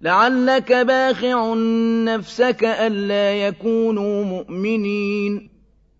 لعلك باخع نفسك ألا يكونوا مؤمنين.